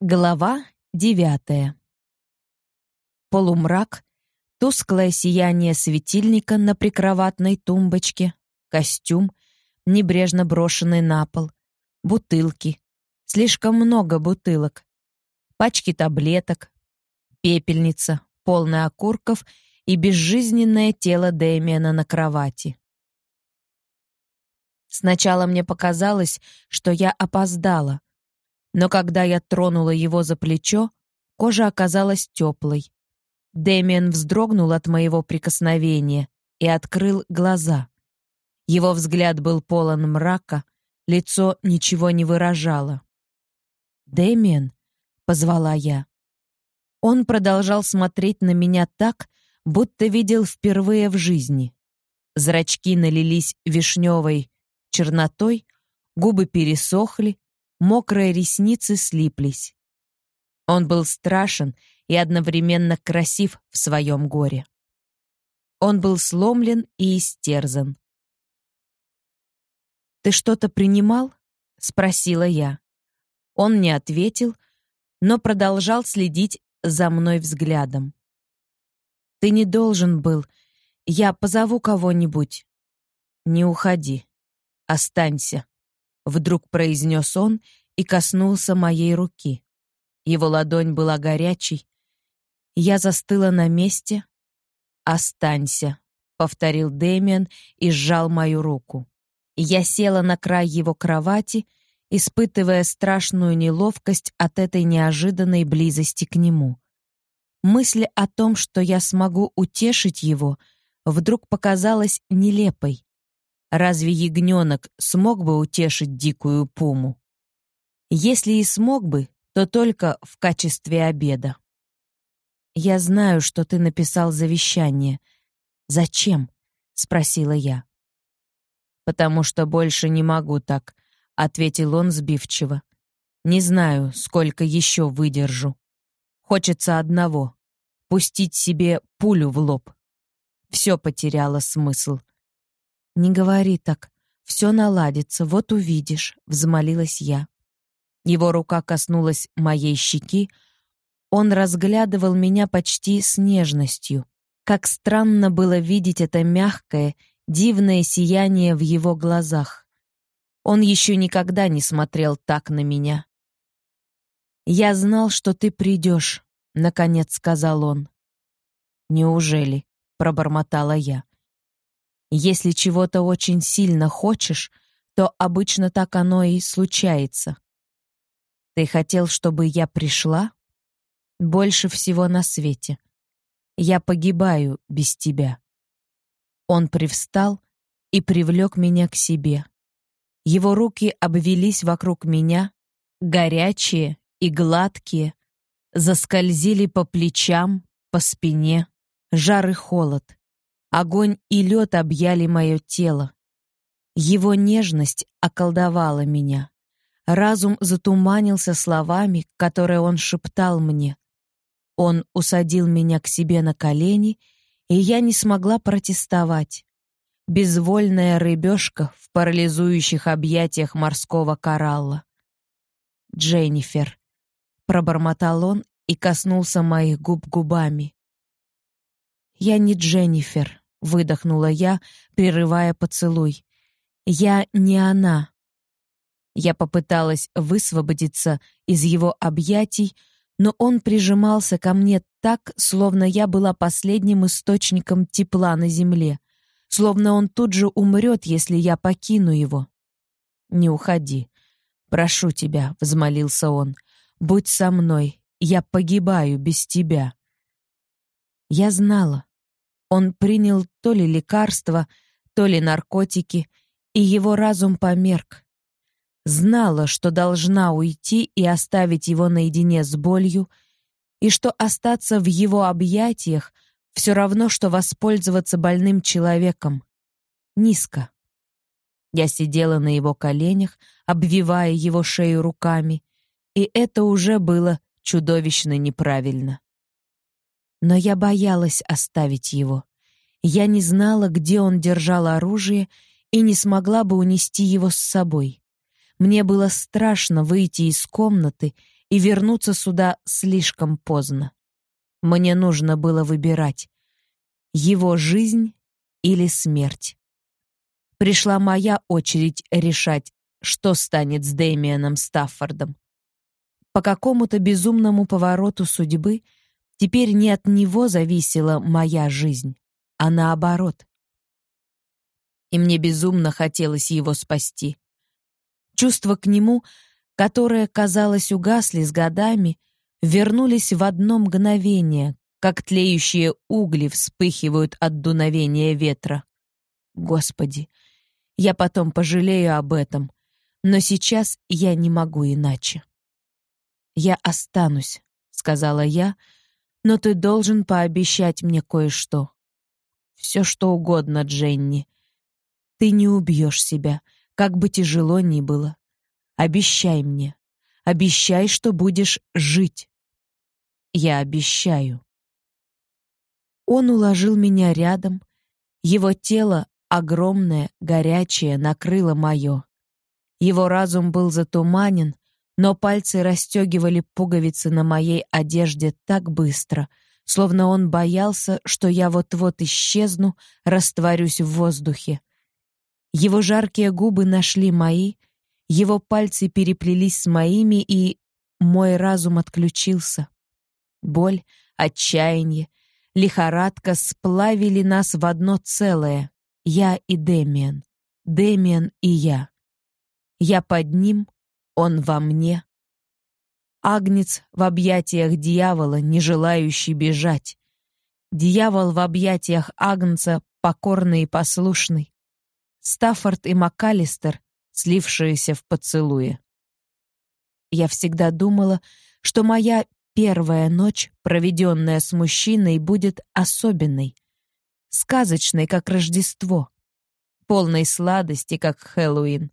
Глава девятая. Полумрак, тусклое сияние светильника на прикроватной тумбочке, костюм, небрежно брошенный на пол, бутылки, слишком много бутылок, пачки таблеток, пепельница, полная окурков и безжизненное тело Дэмиана на кровати. Сначала мне показалось, что я опоздала — но когда я тронула его за плечо, кожа оказалась теплой. Дэмиан вздрогнул от моего прикосновения и открыл глаза. Его взгляд был полон мрака, лицо ничего не выражало. «Дэмиан», — позвала я. Он продолжал смотреть на меня так, будто видел впервые в жизни. Зрачки налились вишневой чернотой, губы пересохли, мокрые ресницы слиплись. Он был страшен и одновременно красив в своем горе. Он был сломлен и истерзан. «Ты что-то принимал?» — спросила я. Он не ответил, но продолжал следить за мной взглядом. «Ты не должен был. Я позову кого-нибудь». «Не уходи. Останься», Вдруг произнес он и коснулся моей руки. Его ладонь была горячей. Я застыла на месте. «Останься», — повторил Дэмиан и сжал мою руку. Я села на край его кровати, испытывая страшную неловкость от этой неожиданной близости к нему. Мысль о том, что я смогу утешить его, вдруг показалась нелепой. Разве ягненок смог бы утешить дикую пуму? Если и смог бы, то только в качестве обеда. «Я знаю, что ты написал завещание. Зачем?» — спросила я. «Потому что больше не могу так», — ответил он сбивчиво. «Не знаю, сколько еще выдержу. Хочется одного — пустить себе пулю в лоб. Все потеряло смысл. «Не говори так. Все наладится, вот увидишь», — взмолилась я. Его рука коснулась моей щеки. Он разглядывал меня почти с нежностью. Как странно было видеть это мягкое, дивное сияние в его глазах. Он еще никогда не смотрел так на меня. «Я знал, что ты придешь», — наконец сказал он. «Неужели?» — пробормотала я. Если чего-то очень сильно хочешь, то обычно так оно и случается. Ты хотел, чтобы я пришла? Больше всего на свете. Я погибаю без тебя. Он привстал и привлек меня к себе. Его руки обвелись вокруг меня, горячие и гладкие, заскользили по плечам, по спине, жар и холод. Огонь и лед объяли мое тело. Его нежность околдовала меня. Разум затуманился словами, которые он шептал мне. Он усадил меня к себе на колени, и я не смогла протестовать. Безвольная рыбешка в парализующих объятиях морского коралла. «Дженнифер», — пробормотал он и коснулся моих губ губами. «Я не Дженнифер», — выдохнула я, прерывая поцелуй. «Я не она». Я попыталась высвободиться из его объятий, но он прижимался ко мне так, словно я была последним источником тепла на земле, словно он тут же умрет, если я покину его. «Не уходи. Прошу тебя», — взмолился он. «Будь со мной. Я погибаю без тебя». Я знала. Он принял то ли лекарства, то ли наркотики, и его разум померк. Знала, что должна уйти и оставить его наедине с болью, и что остаться в его объятиях все равно, что воспользоваться больным человеком. Низко. Я сидела на его коленях, обвивая его шею руками, и это уже было чудовищно неправильно. Но я боялась оставить его. Я не знала, где он держал оружие, и не смогла бы унести его с собой. Мне было страшно выйти из комнаты и вернуться сюда слишком поздно. Мне нужно было выбирать его жизнь или смерть. Пришла моя очередь решать, что станет с Дэмианом Стаффордом. По какому-то безумному повороту судьбы теперь не от него зависела моя жизнь, а наоборот. И мне безумно хотелось его спасти. Чувства к нему, которые, казалось, угасли с годами, вернулись в одно мгновение, как тлеющие угли вспыхивают от дуновения ветра. Господи, я потом пожалею об этом, но сейчас я не могу иначе. «Я останусь», — сказала я, «но ты должен пообещать мне кое-что. Все что угодно, Дженни. Ты не убьешь себя, как бы тяжело ни было. Обещай мне. Обещай, что будешь жить. Я обещаю. Он уложил меня рядом. Его тело, огромное, горячее, накрыло мое. Его разум был затуманен, но пальцы расстегивали пуговицы на моей одежде так быстро, словно он боялся, что я вот-вот исчезну, растворюсь в воздухе. Его жаркие губы нашли мои, его пальцы переплелись с моими, и мой разум отключился. Боль, отчаяние, лихорадка сплавили нас в одно целое. Я и Демиан, Демиан и я. Я под ним, он во мне. Агнец в объятиях дьявола, не желающий бежать. Дьявол в объятиях Агнца, покорный и послушный. Стаффорд и МакАлистер, слившиеся в поцелуе. Я всегда думала, что моя первая ночь, проведенная с мужчиной, будет особенной, сказочной, как Рождество, полной сладости, как Хэллоуин,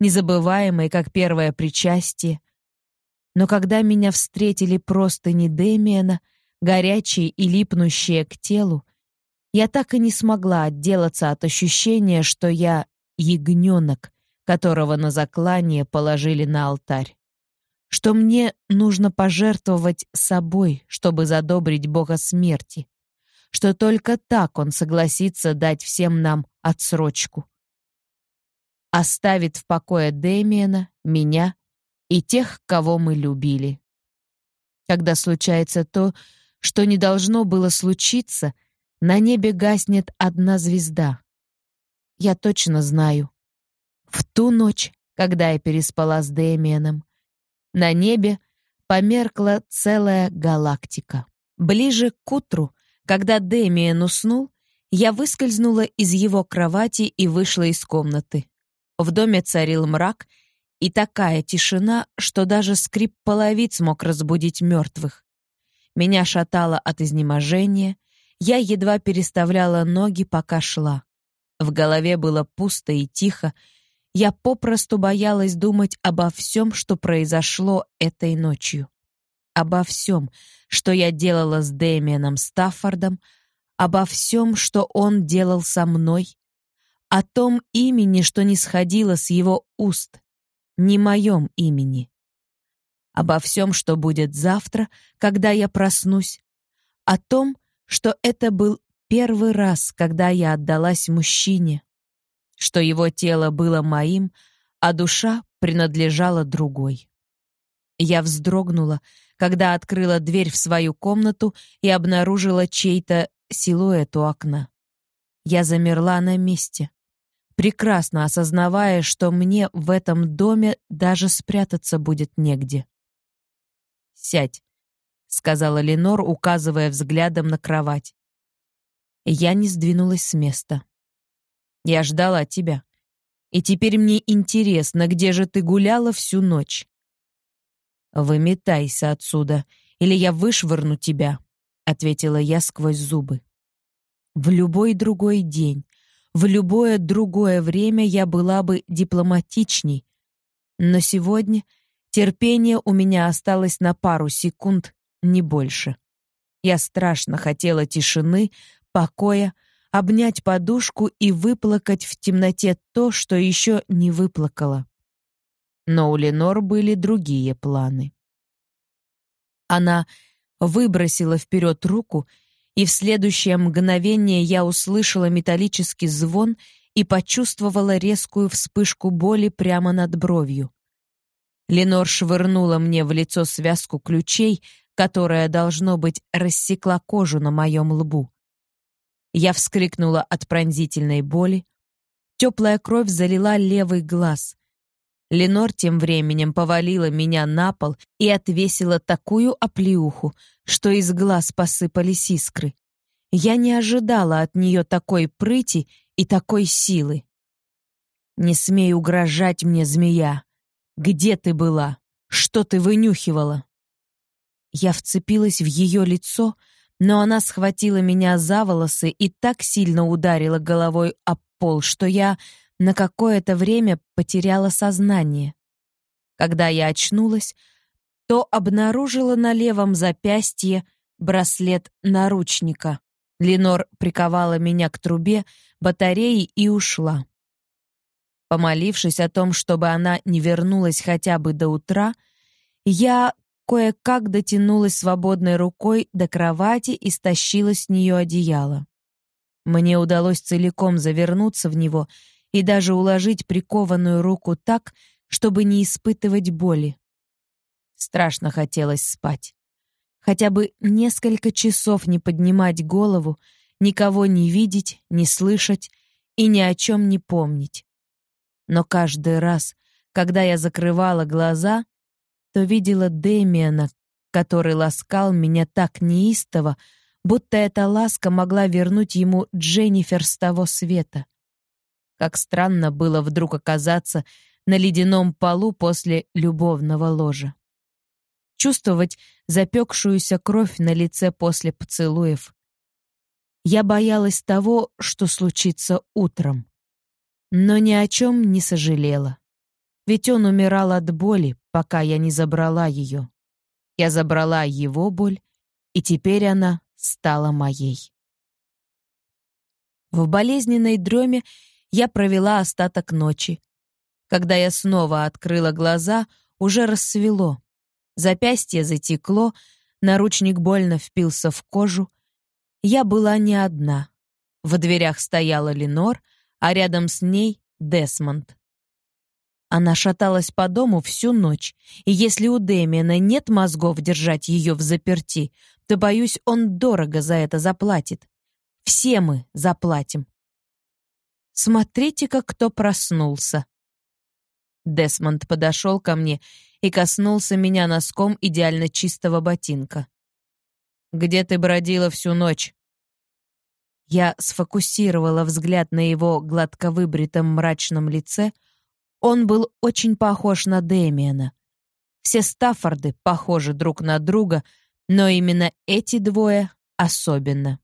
незабываемой, как первое причастие. Но когда меня встретили просто не Дэмиена, горячие и липнущие к телу, я так и не смогла отделаться от ощущения, что я ягненок, которого на заклание положили на алтарь. Что мне нужно пожертвовать собой, чтобы задобрить Бога смерти. Что только так он согласится дать всем нам отсрочку. Оставит в покое Дэмиена, меня и тех, кого мы любили. Когда случается то, что не должно было случиться — на небе гаснет одна звезда. Я точно знаю. В ту ночь, когда я переспала с Дэмианом, на небе померкла целая галактика. Ближе к утру, когда Дэмиан уснул, я выскользнула из его кровати и вышла из комнаты. В доме царил мрак и такая тишина, что даже скрип половиц мог разбудить мертвых. Меня шатало от изнеможения, я едва переставляла ноги, пока шла. В голове было пусто и тихо. Я попросту боялась думать обо всем, что произошло этой ночью. Обо всем, что я делала с Дэмианом Стаффордом, обо всем, что он делал со мной, о том имени, что не сходило с его уст, не моем имени. Обо всем, что будет завтра, когда я проснусь, о том, что это был первый раз, когда я отдалась мужчине, что его тело было моим, а душа принадлежала другой. Я вздрогнула, когда открыла дверь в свою комнату и обнаружила чей-то силуэт у окна. Я замерла на месте, прекрасно осознавая, что мне в этом доме даже спрятаться будет негде. «Сядь», — сказала Ленор, указывая взглядом на кровать. Я не сдвинулась с места. «Я ждала тебя. И теперь мне интересно, где же ты гуляла всю ночь?» «Выметайся отсюда, или я вышвырну тебя», — ответила я сквозь зубы. В любой другой день, в любое другое время я была бы дипломатичней, но сегодня терпение у меня осталось на пару секунд, не больше. Я страшно хотела тишины, покоя, обнять подушку и выплакать в темноте то, что еще не выплакала. Но у Ленор были другие планы. Она выбросила вперед руку, и в следующее мгновение я услышала металлический звон и почувствовала резкую вспышку боли прямо над бровью. Ленор швырнула мне в лицо связку ключей, которая, должно быть, рассекла кожу на моем лбу. Я вскрикнула от пронзительной боли. Теплая кровь залила левый глаз. Ленор тем временем повалила меня на пол и отвесила такую оплеуху, что из глаз посыпались искры. Я не ожидала от нее такой прыти и такой силы. «Не смей угрожать мне, змея! Где ты была? Что ты вынюхивала?» Я вцепилась в ее лицо, но она схватила меня за волосы и так сильно ударила головой об пол, что я на какое-то время потеряла сознание. Когда я очнулась, то обнаружила на левом запястье браслет наручника. Ленор приковала меня к трубе батареи и ушла. Помолившись о том, чтобы она не вернулась хотя бы до утра, я кое-как дотянулась свободной рукой до кровати и стащила с нее одеяло. Мне удалось целиком завернуться в него и даже уложить прикованную руку так, чтобы не испытывать боли. Страшно хотелось спать. Хотя бы несколько часов не поднимать голову, никого не видеть, не слышать и ни о чем не помнить. Но каждый раз, когда я закрывала глаза, то видела Дэмиана, который ласкал меня так неистово, будто эта ласка могла вернуть ему Дженнифер с того света. Как странно было вдруг оказаться на ледяном полу после любовного ложа. Чувствовать запекшуюся кровь на лице после поцелуев. Я боялась того, что случится утром. Но ни о чем не сожалела. Ведь он умирал от боли, пока я не забрала ее. Я забрала его боль, и теперь она стала моей. В болезненной дреме я провела остаток ночи. Когда я снова открыла глаза, уже рассвело. Запястье затекло, наручник больно впился в кожу. Я была не одна. В дверях стояла Ленор, а рядом с ней — Десмонд. Она шаталась по дому всю ночь, и если у Дэмиана нет мозгов держать ее в заперти, то, боюсь, он дорого за это заплатит. Все мы заплатим. Смотрите-ка, кто проснулся. Десмонд подошел ко мне и коснулся меня носком идеально чистого ботинка. «Где ты бродила всю ночь?» Я сфокусировала взгляд на его гладко выбритом мрачном лице. Он был очень похож на Дэмиена. Все Стаффорды похожи друг на друга, но именно эти двое особенно.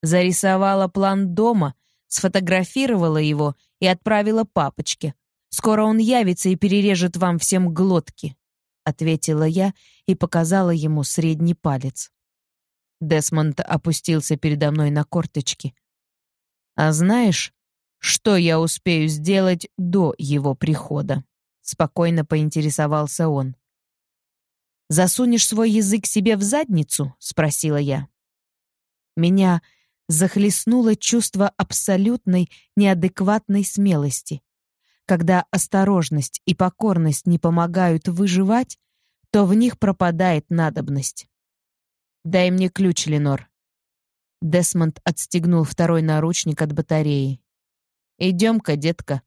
Зарисовала план дома — сфотографировала его и отправила папочке. Скоро он явится и перережет вам всем глотки, ответила я и показала ему средний палец. Десмонд опустился передо мной на корточки. А знаешь, что я успею сделать до его прихода? спокойно поинтересовался он. Засунешь свой язык себе в задницу? спросила я. Меня захлестнуло чувство абсолютной неадекватной смелости. Когда осторожность и покорность не помогают выживать, то в них пропадает надобность. «Дай мне ключ, Ленор». Десмонд отстегнул второй наручник от батареи. «Идем-ка, детка,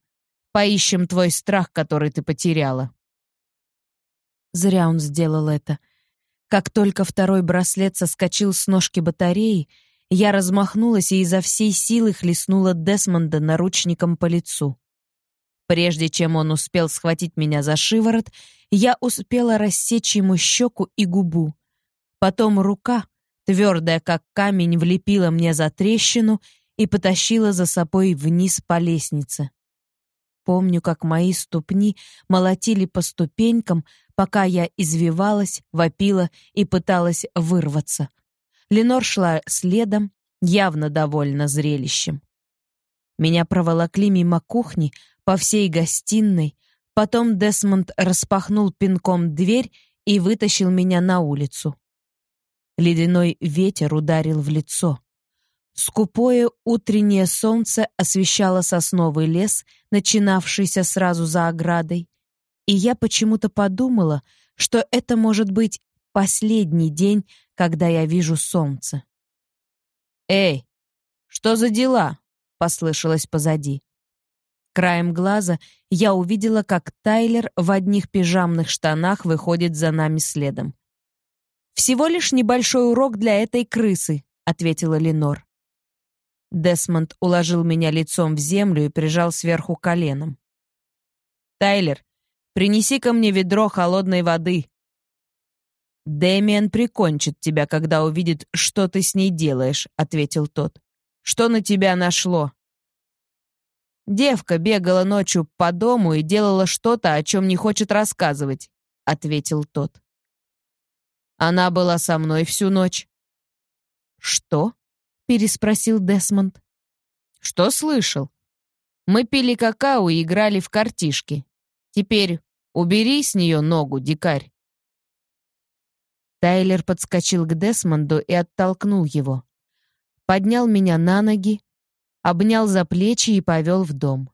поищем твой страх, который ты потеряла». Зря он сделал это. Как только второй браслет соскочил с ножки батареи, я размахнулась и изо всей силы хлестнула Десмонда наручником по лицу. Прежде чем он успел схватить меня за шиворот, я успела рассечь ему щеку и губу. Потом рука, твердая как камень, влепила мне за трещину и потащила за собой вниз по лестнице. Помню, как мои ступни молотили по ступенькам, пока я извивалась, вопила и пыталась вырваться — Ленор шла следом, явно довольна зрелищем. Меня проволокли мимо кухни, по всей гостиной, потом Десмонд распахнул пинком дверь и вытащил меня на улицу. Ледяной ветер ударил в лицо. Скупое утреннее солнце освещало сосновый лес, начинавшийся сразу за оградой, и я почему-то подумала, что это может быть последний день, когда я вижу солнце. «Эй, что за дела?» — послышалось позади. Краем глаза я увидела, как Тайлер в одних пижамных штанах выходит за нами следом. «Всего лишь небольшой урок для этой крысы», — ответила Ленор. Десмонд уложил меня лицом в землю и прижал сверху коленом. «Тайлер, принеси ко мне ведро холодной воды». «Дэмиан прикончит тебя, когда увидит, что ты с ней делаешь», — ответил тот. «Что на тебя нашло?» «Девка бегала ночью по дому и делала что-то, о чем не хочет рассказывать», — ответил тот. «Она была со мной всю ночь». «Что?» — переспросил Десмонд. «Что слышал? Мы пили какао и играли в картишки. Теперь убери с нее ногу, дикарь». Тайлер подскочил к Десмонду и оттолкнул его. Поднял меня на ноги, обнял за плечи и повел в дом.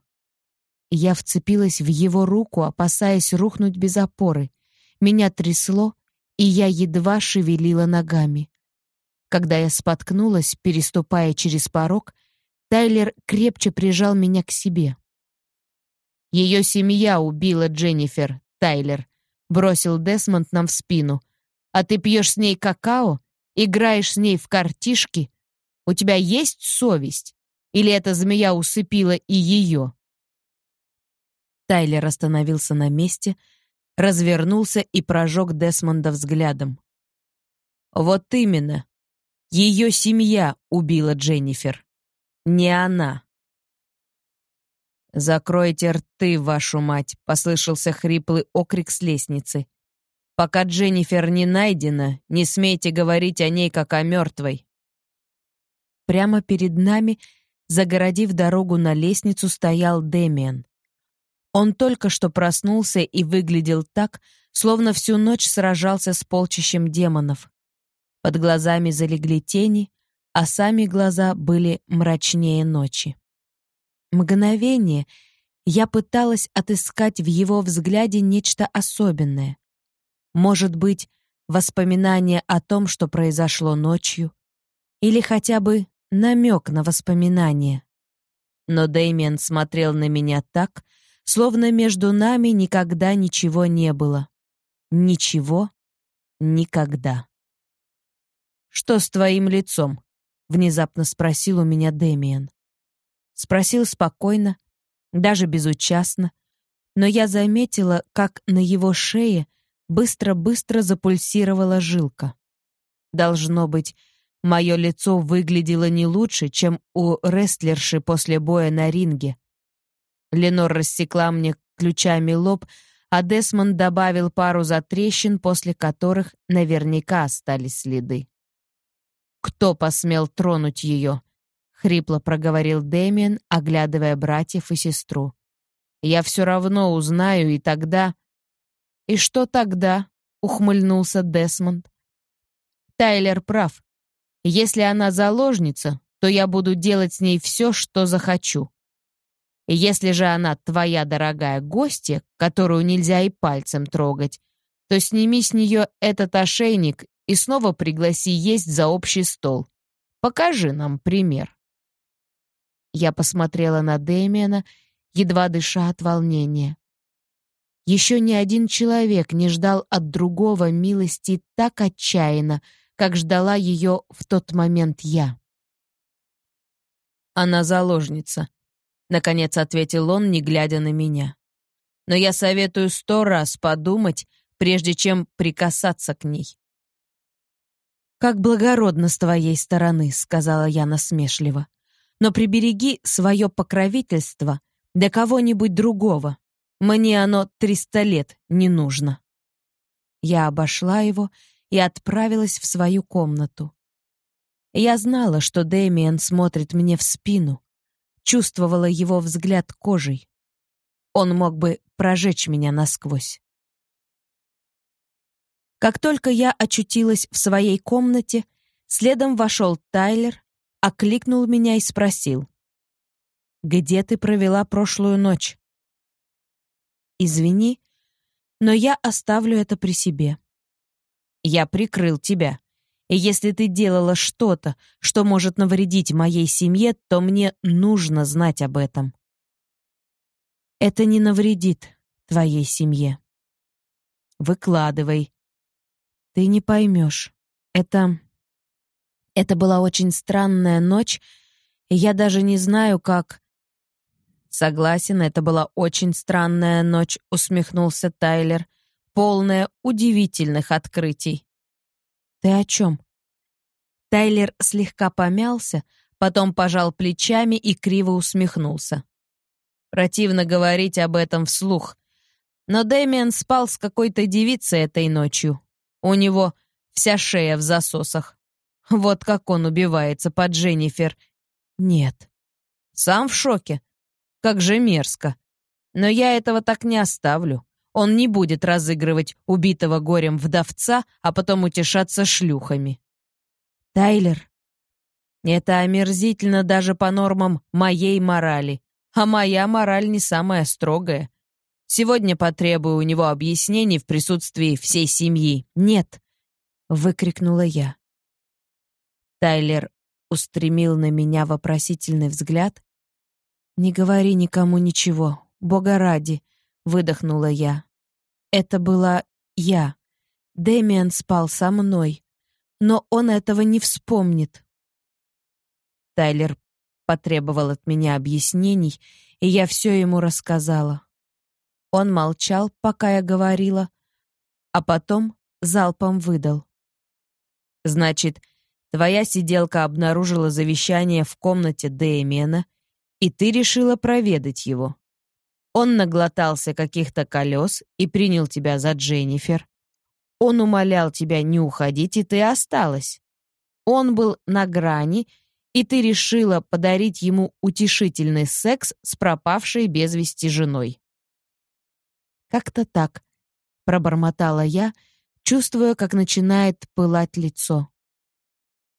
Я вцепилась в его руку, опасаясь рухнуть без опоры. Меня трясло, и я едва шевелила ногами. Когда я споткнулась, переступая через порог, Тайлер крепче прижал меня к себе. «Ее семья убила Дженнифер, Тайлер», — бросил Десмонд нам в спину. «А ты пьешь с ней какао? Играешь с ней в картишки? У тебя есть совесть? Или эта змея усыпила и ее?» Тайлер остановился на месте, развернулся и прожег Десмонда взглядом. «Вот именно. Ее семья убила Дженнифер. Не она. «Закройте рты, вашу мать!» — послышался хриплый окрик с лестницы. «Пока Дженнифер не найдена, не смейте говорить о ней, как о мертвой». Прямо перед нами, загородив дорогу на лестницу, стоял Дэмиан. Он только что проснулся и выглядел так, словно всю ночь сражался с полчищем демонов. Под глазами залегли тени, а сами глаза были мрачнее ночи. Мгновение я пыталась отыскать в его взгляде нечто особенное. Может быть, воспоминание о том, что произошло ночью, или хотя бы намек на воспоминание. Но Дэмиан смотрел на меня так, словно между нами никогда ничего не было. Ничего никогда. «Что с твоим лицом?» — внезапно спросил у меня Дэмиен. Спросил спокойно, даже безучастно, но я заметила, как на его шее быстро-быстро запульсировала жилка. Должно быть, мое лицо выглядело не лучше, чем у рестлерши после боя на ринге. Ленор рассекла мне ключами лоб, а Десмонд добавил пару затрещин, после которых наверняка остались следы. «Кто посмел тронуть ее?» — хрипло проговорил Дэмиен, оглядывая братьев и сестру. «Я все равно узнаю, и тогда...» «И что тогда?» — ухмыльнулся Десмонд. «Тайлер прав. Если она заложница, то я буду делать с ней все, что захочу. Если же она твоя дорогая гостья, которую нельзя и пальцем трогать, то сними с нее этот ошейник и снова пригласи есть за общий стол. Покажи нам пример». Я посмотрела на Дэмиана, едва дыша от волнения. Еще ни один человек не ждал от другого милости так отчаянно, как ждала ее в тот момент я. «Она заложница», — наконец ответил он, не глядя на меня. «Но я советую сто раз подумать, прежде чем прикасаться к ней. «Как благородно с твоей стороны», — сказала я насмешливо. «Но прибереги свое покровительство для кого-нибудь другого. Мне оно триста лет не нужно». Я обошла его и отправилась в свою комнату. Я знала, что Дэмиен смотрит мне в спину, чувствовала его взгляд кожей. Он мог бы прожечь меня насквозь. Как только я очутилась в своей комнате, следом вошел Тайлер, окликнул меня и спросил. «Где ты провела прошлую ночь?» «Извини, но я оставлю это при себе. Я прикрыл тебя. И если ты делала что-то, что может навредить моей семье, то мне нужно знать об этом. Это не навредит твоей семье. Выкладывай. Ты не поймешь. Это... Это была очень странная ночь, и я даже не знаю, как... Согласен, это была очень странная ночь, усмехнулся Тайлер, полная удивительных открытий. «Ты о чем?» Тайлер слегка помялся, потом пожал плечами и криво усмехнулся. Противно говорить об этом вслух. Но Дэмиан спал с какой-то девицей этой ночью. У него вся шея в засосах. Вот как он убивается под Дженнифер. Нет. Сам в шоке. Как же мерзко. Но я этого так не оставлю. Он не будет разыгрывать убитого горем вдовца, а потом утешаться шлюхами. Тайлер, это омерзительно даже по нормам моей морали, а моя мораль не самая строгая. Сегодня потребую у него объяснений в присутствии всей семьи. Нет, выкрикнула я. Тайлер устремил на меня вопросительный взгляд. Не говори никому ничего, Бога ради, выдохнула я. Это была я. Дэмиан спал со мной, но он этого не вспомнит. Тайлер потребовал от меня объяснений, и я все ему рассказала. Он молчал, пока я говорила, а потом залпом выдал. «Значит, твоя сиделка обнаружила завещание в комнате Дэмиена, и ты решила проведать его. Он наглотался каких-то колес и принял тебя за Дженнифер. Он умолял тебя не уходить, и ты осталась. Он был на грани, и ты решила подарить ему утешительный секс с пропавшей без вести женой. Как-то так, пробормотала я, чувствуя, как начинает пылать лицо.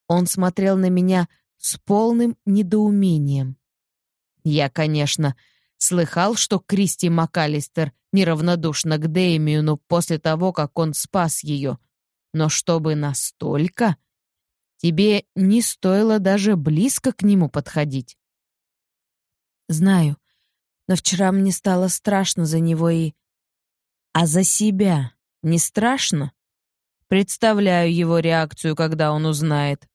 Он смотрел на меня с полным недоумением. Я, конечно, Слыхал, что Кристи МакАлистер неравнодушна к Дэмиуну после того, как он спас ее. Но чтобы настолько... Тебе не стоило даже близко к нему подходить. Знаю, но вчера мне стало страшно за него и... А за себя не страшно? Представляю его реакцию, когда он узнает.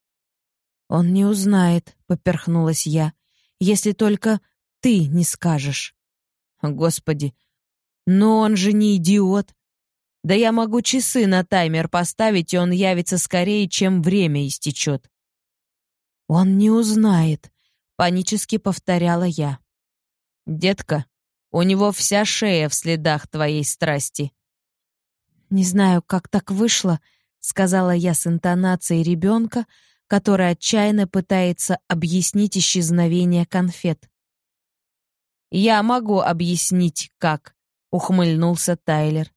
Он не узнает, поперхнулась я, если только ты не скажешь. Господи, но он же не идиот. Да я могу часы на таймер поставить, и он явится скорее, чем время истечет. Он не узнает, панически повторяла я. Детка, у него вся шея в следах твоей страсти. Не знаю, как так вышло, сказала я с интонацией ребенка, который отчаянно пытается объяснить исчезновение конфет. «Я могу объяснить, как», — ухмыльнулся Тайлер.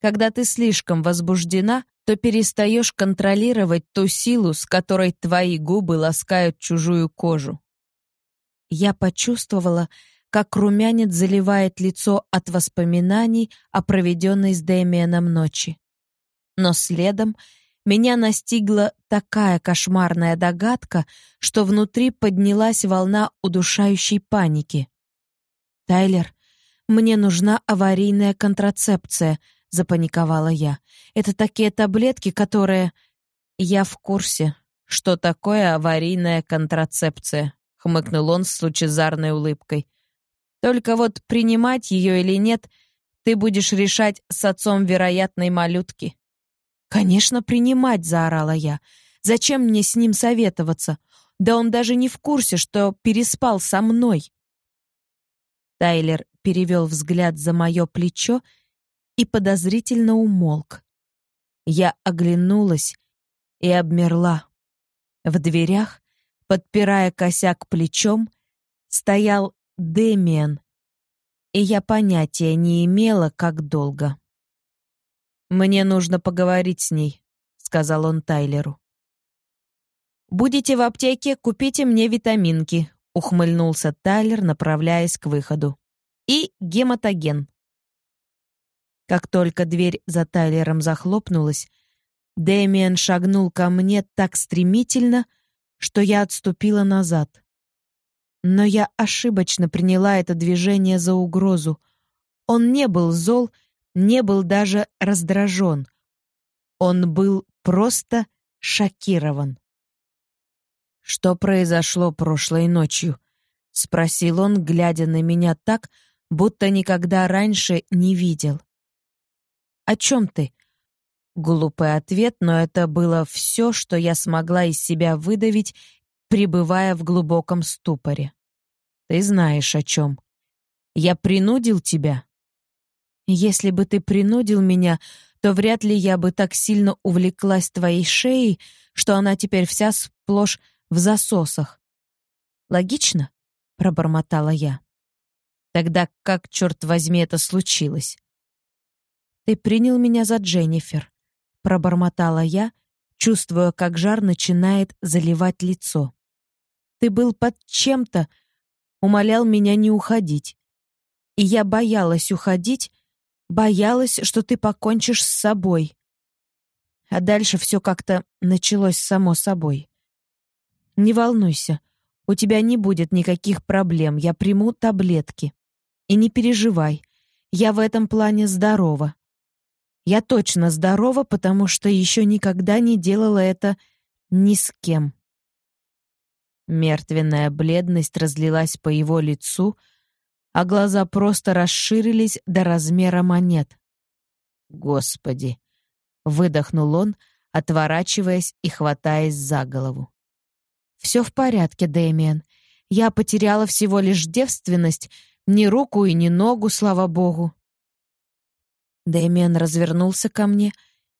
«Когда ты слишком возбуждена, то перестаешь контролировать ту силу, с которой твои губы ласкают чужую кожу». Я почувствовала, как румянец заливает лицо от воспоминаний о проведенной с Дэмианом ночи. Но следом меня настигла такая кошмарная догадка, что внутри поднялась волна удушающей паники. «Тайлер, мне нужна аварийная контрацепция», — запаниковала я. «Это такие таблетки, которые...» «Я в курсе, что такое аварийная контрацепция», — хмыкнул он с лучезарной улыбкой. «Только вот принимать ее или нет, ты будешь решать с отцом вероятной малютки». «Конечно, принимать», — заорала я. «Зачем мне с ним советоваться? Да он даже не в курсе, что переспал со мной». Тайлер перевел взгляд за мое плечо и подозрительно умолк. Я оглянулась и обмерла. В дверях, подпирая косяк плечом, стоял Демиан, и я понятия не имела, как долго. «Мне нужно поговорить с ней», — сказал он Тайлеру. «Будете в аптеке, купите мне витаминки», — ухмыльнулся Тайлер, направляясь к выходу. «И гематоген». Как только дверь за Тайлером захлопнулась, Дэмиен шагнул ко мне так стремительно, что я отступила назад. Но я ошибочно приняла это движение за угрозу. Он не был зол, не был даже раздражен. Он был просто шокирован. «Что произошло прошлой ночью?» — спросил он, глядя на меня так, будто никогда раньше не видел. «О чем ты?» Глупый ответ, но это было все, что я смогла из себя выдавить, пребывая в глубоком ступоре. Ты знаешь о чем. Я принудил тебя. Если бы ты принудил меня, то вряд ли я бы так сильно увлеклась твоей шеей, что она теперь вся сплошь в засосах. Логично? пробормотала я. Тогда как, черт возьми, это случилось? Ты принял меня за Дженнифер пробормотала я, чувствуя, как жар начинает заливать лицо. Ты был под чем-то, умолял меня не уходить. И я боялась уходить, боялась, что ты покончишь с собой. А дальше все как-то началось само собой. Не волнуйся, у тебя не будет никаких проблем, я приму таблетки. И не переживай, я в этом плане здорова. Я точно здорова, потому что еще никогда не делала это ни с кем. Мертвенная бледность разлилась по его лицу, а глаза просто расширились до размера монет. «Господи!» — выдохнул он, отворачиваясь и хватаясь за голову. «Все в порядке, Дэмиен. Я потеряла всего лишь девственность, ни руку и ни ногу, слава богу. Дэмиан развернулся ко мне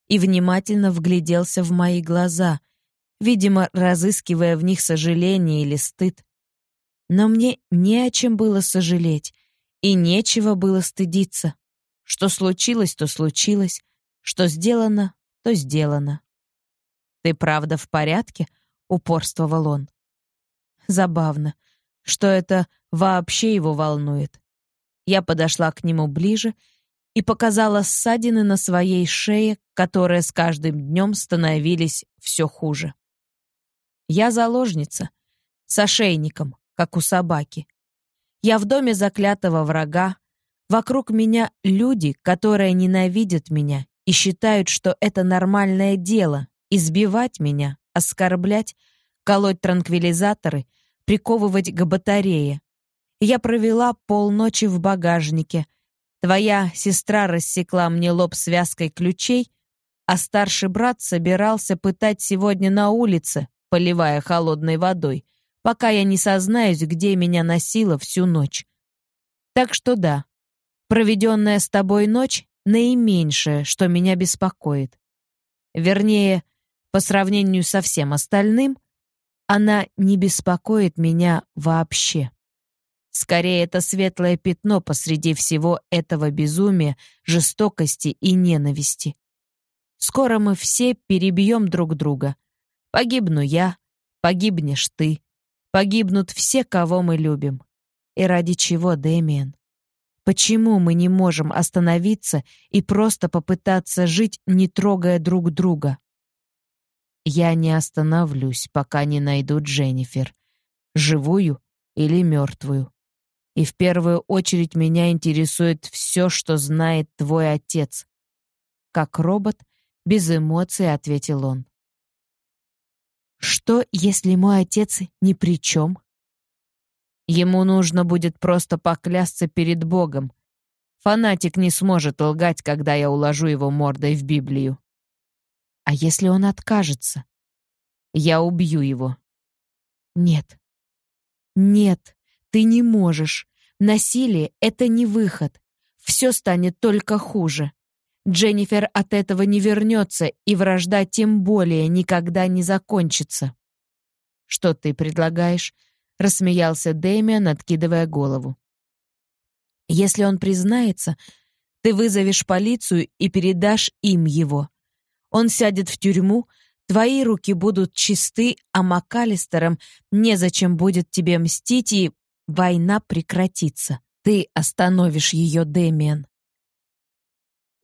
и внимательно вгляделся в мои глаза, видимо, разыскивая в них сожаление или стыд. Но мне не о чем было сожалеть, и нечего было стыдиться. Что случилось, то случилось, что сделано, то сделано. «Ты правда в порядке?» — упорствовал он. Забавно, что это вообще его волнует. Я подошла к нему ближе и показала ссадины на своей шее, которые с каждым днем становились все хуже. Я заложница, с ошейником, как у собаки. Я в доме заклятого врага, вокруг меня люди, которые ненавидят меня и считают, что это нормальное дело — избивать меня, оскорблять, колоть транквилизаторы, приковывать к батарее. Я провела полночи в багажнике — Твоя сестра рассекла мне лоб связкой ключей, а старший брат собирался пытать сегодня на улице, поливая холодной водой, пока я не сознаюсь, где меня носило всю ночь. Так что да, проведенная с тобой ночь — наименьшее, что меня беспокоит. Вернее, по сравнению со всем остальным, она не беспокоит меня вообще. Скорее, это светлое пятно посреди всего этого безумия, жестокости и ненависти. Скоро мы все перебьем друг друга. Погибну я, погибнешь ты, погибнут все, кого мы любим. И ради чего, Дэмиен? Почему мы не можем остановиться и просто попытаться жить, не трогая друг друга? Я не остановлюсь, пока не найду Дженнифер, живую или мертвую. И в первую очередь меня интересует все, что знает твой отец. Как робот, без эмоций ответил он. Что, если мой отец ни при чем? Ему нужно будет просто поклясться перед Богом. Фанатик не сможет лгать, когда я уложу его мордой в Библию. А если он откажется? Я убью его. Нет. Нет. Ты не можешь. Насилие — это не выход. Все станет только хуже. Дженнифер от этого не вернется, и вражда тем более никогда не закончится. «Что ты предлагаешь?» — рассмеялся Дэмиан, откидывая голову. «Если он признается, Ты вызовешь полицию и передашь им его. Он сядет в тюрьму, твои руки будут чисты, а МакАлистерам незачем будет тебе мстить, и война прекратится. Ты остановишь ее, Дэмиан.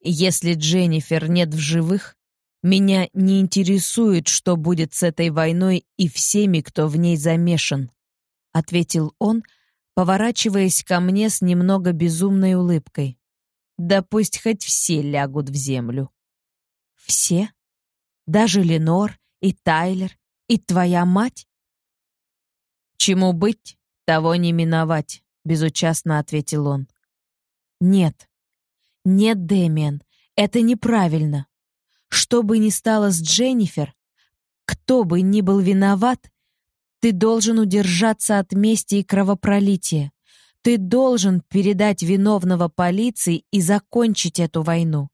Если Дженнифер нет в живых, меня не интересует, что будет с этой войной и всеми, кто в ней замешан, ответил он, поворачиваясь ко мне с немного безумной улыбкой. Да пусть хоть все лягут в землю. Все? Даже Ленор и Тайлер и твоя мать? Чему быть, того не миновать, безучастно ответил он. Нет. Нет, Дэмиан, это неправильно. Что бы ни стало с Дженнифер, кто бы ни был виноват, ты должен удержаться от мести и кровопролития. Ты должен передать виновного полиции и закончить эту войну.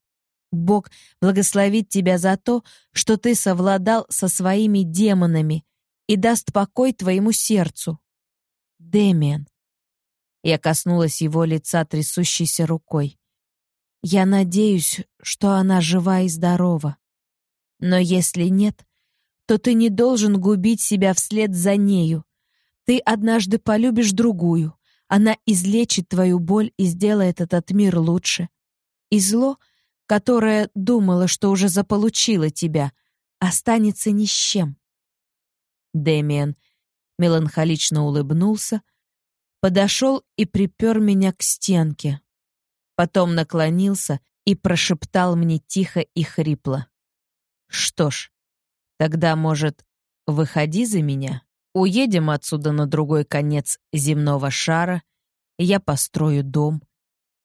Бог благословит тебя за то, что ты совладал со своими демонами и даст покой твоему сердцу. Демиан. Я коснулась его лица трясущейся рукой. Я надеюсь, что она жива и здорова. Но если нет, то ты не должен губить себя вслед за нею. Ты однажды полюбишь другую, она излечит твою боль и сделает этот мир лучше. И зло, которое думало, что уже заполучило тебя, останется ни с чем. Дэмиан меланхолично улыбнулся, подошел и припер меня к стенке. Потом наклонился и прошептал мне тихо и хрипло. «Что ж, тогда, может, выходи за меня?» Уедем отсюда на другой конец земного шара, я построю дом.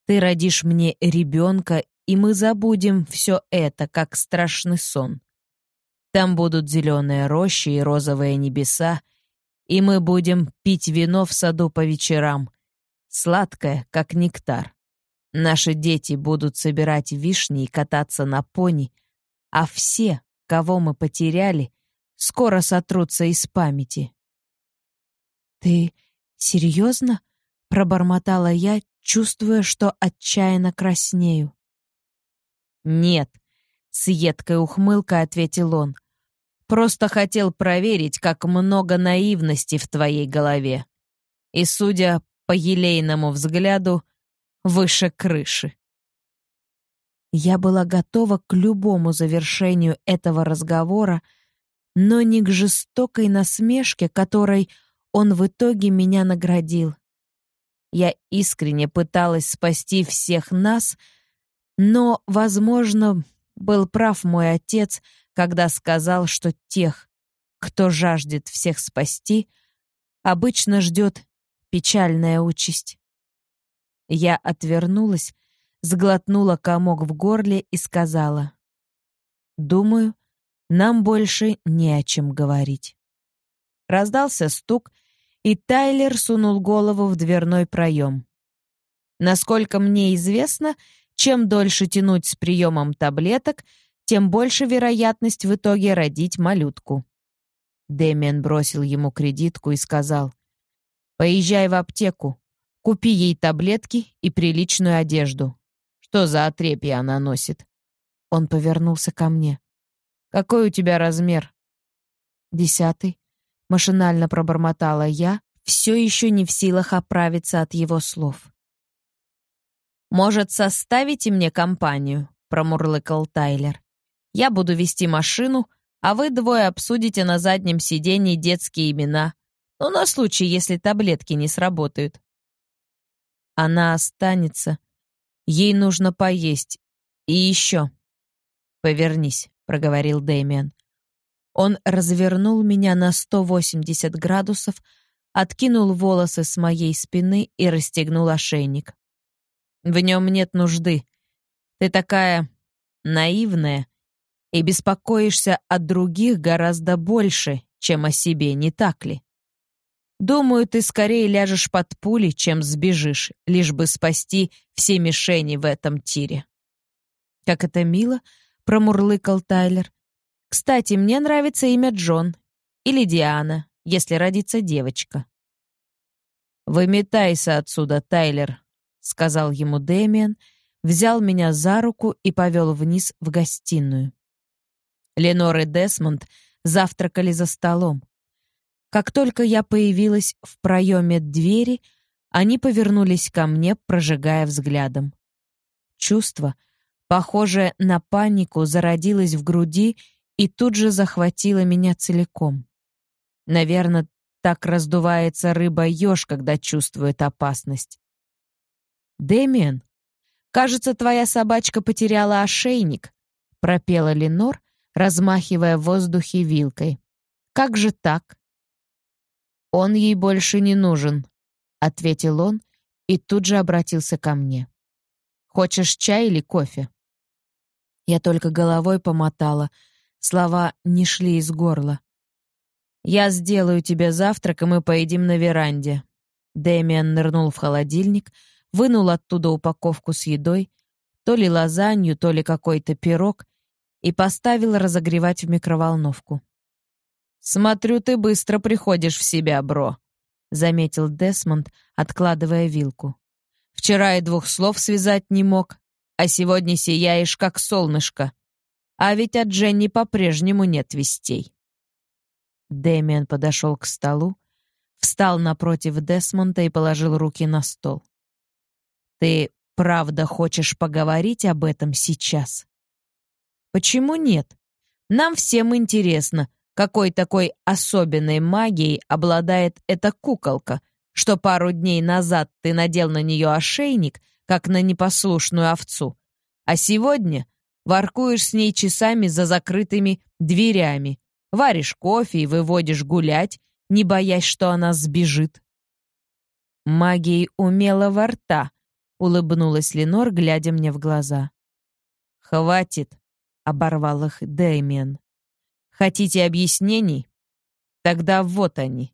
Ты родишь мне ребенка, и мы забудем все это, как страшный сон. Там будут зеленые рощи и розовые небеса, и мы будем пить вино в саду по вечерам, сладкое, как нектар. Наши дети будут собирать вишни и кататься на пони, а все, кого мы потеряли, скоро сотрутся из памяти. «Ты серьезно?» — пробормотала я, чувствуя, что отчаянно краснею. «Нет», — с едкой ухмылкой ответил он. «Просто хотел проверить, как много наивности в твоей голове. И, судя по елейному взгляду, выше крыши». Я была готова к любому завершению этого разговора, но не к жестокой насмешке, которой он в итоге меня наградил. Я искренне пыталась спасти всех нас, но, возможно, был прав мой отец, когда сказал, что тех, кто жаждет всех спасти, обычно ждет печальная участь. Я отвернулась, сглотнула комок в горле и сказала, «Думаю, нам больше не о чем говорить». Раздался стук, и Тайлер сунул голову в дверной проем. Насколько мне известно, чем дольше тянуть с приемом таблеток, тем больше вероятность в итоге родить малютку. Дэмиан бросил ему кредитку и сказал, «Поезжай в аптеку, купи ей таблетки и приличную одежду. Что за отрепье она носит?» Он повернулся ко мне. «Какой у тебя размер?» «Десятый», Машинально пробормотала я, все еще не в силах оправиться от его слов. «Может, составите мне компанию?» — промурлыкал Тайлер. «Я буду вести машину, а вы двое обсудите на заднем сиденье детские имена, ну, на случай, если таблетки не сработают». «Она останется. Ей нужно поесть. И еще». «Повернись», — проговорил Дэмиан. Он развернул меня на 180 градусов, откинул волосы с моей спины и расстегнул ошейник. «В нем нет нужды. Ты такая наивная и беспокоишься о других гораздо больше, чем о себе, не так ли? Думаю, ты скорее ляжешь под пули, чем сбежишь, лишь бы спасти все мишени в этом тире». «Как это мило!» — промурлыкал Тайлер. Кстати, мне нравится имя Джон или Диана, если родится девочка. «Выметайся отсюда, Тайлер», — сказал ему Дэмиан, взял меня за руку и повел вниз в гостиную. Ленор и Десмонд завтракали за столом. Как только я появилась в проеме двери, они повернулись ко мне, прожигая взглядом. Чувство, похожее на панику, зародилось в груди и тут же захватило меня целиком. Наверное, так раздувается рыба-еж, когда чувствует опасность. «Дэмиан, кажется, твоя собачка потеряла ошейник», — пропела Ленор, размахивая в воздухе вилкой. «Как же так?» «Он ей больше не нужен», — ответил он и тут же обратился ко мне. «Хочешь чай или кофе?» Я только головой помотала, слова не шли из горла. «Я сделаю тебе завтрак, и мы поедим на веранде». Дэмиан нырнул в холодильник, вынул оттуда упаковку с едой, то ли лазанью, то ли какой-то пирог, и поставил разогревать в микроволновку. «Смотрю, ты быстро приходишь в себя, бро», — заметил Десмонд, откладывая вилку. «Вчера и двух слов связать не мог, а сегодня сияешь, как солнышко. А ведь от Дженни по-прежнему нет вестей». Дэмиан подошел к столу, встал напротив Десмонда и положил руки на стол. «Ты правда хочешь поговорить об этом сейчас?» «Почему нет? Нам всем интересно, какой такой особенной магией обладает эта куколка, что пару дней назад ты надел на нее ошейник, как на непослушную овцу, а сегодня воркуешь с ней часами за закрытыми дверями, Варишь кофе и выводишь гулять, не боясь, что она сбежит. «Магией умелого рта», — улыбнулась Ленор, глядя мне в глаза. «Хватит», — оборвал их Дэмиан. «Хотите объяснений? Тогда вот они».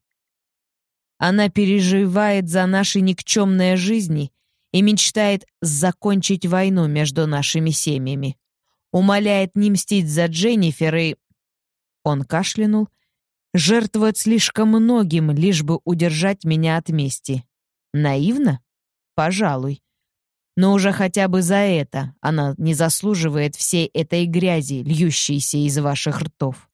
Она переживает за наши никчемные жизни и мечтает закончить войну между нашими семьями. Умоляет не мстить за Дженнифер и он кашлянул. «Жертвовать слишком многим, лишь бы удержать меня от мести. Наивно? Пожалуй. Но уже хотя бы за это она не заслуживает всей этой грязи, льющейся из ваших ртов.